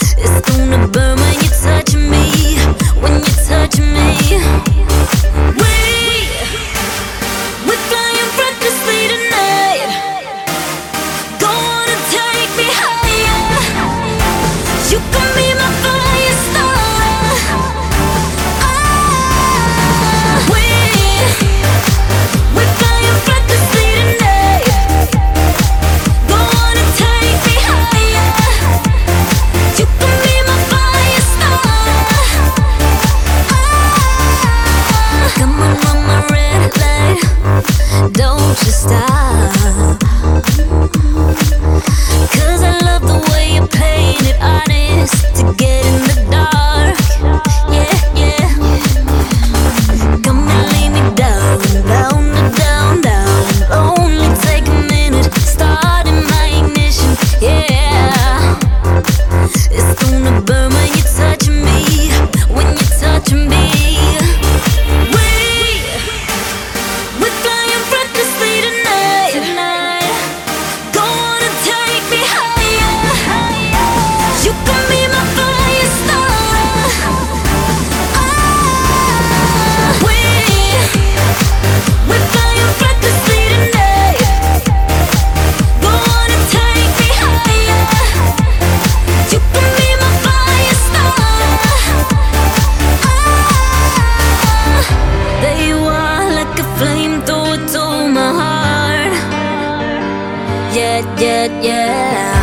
It's gonna burn my Don't you stop. yeah, yeah.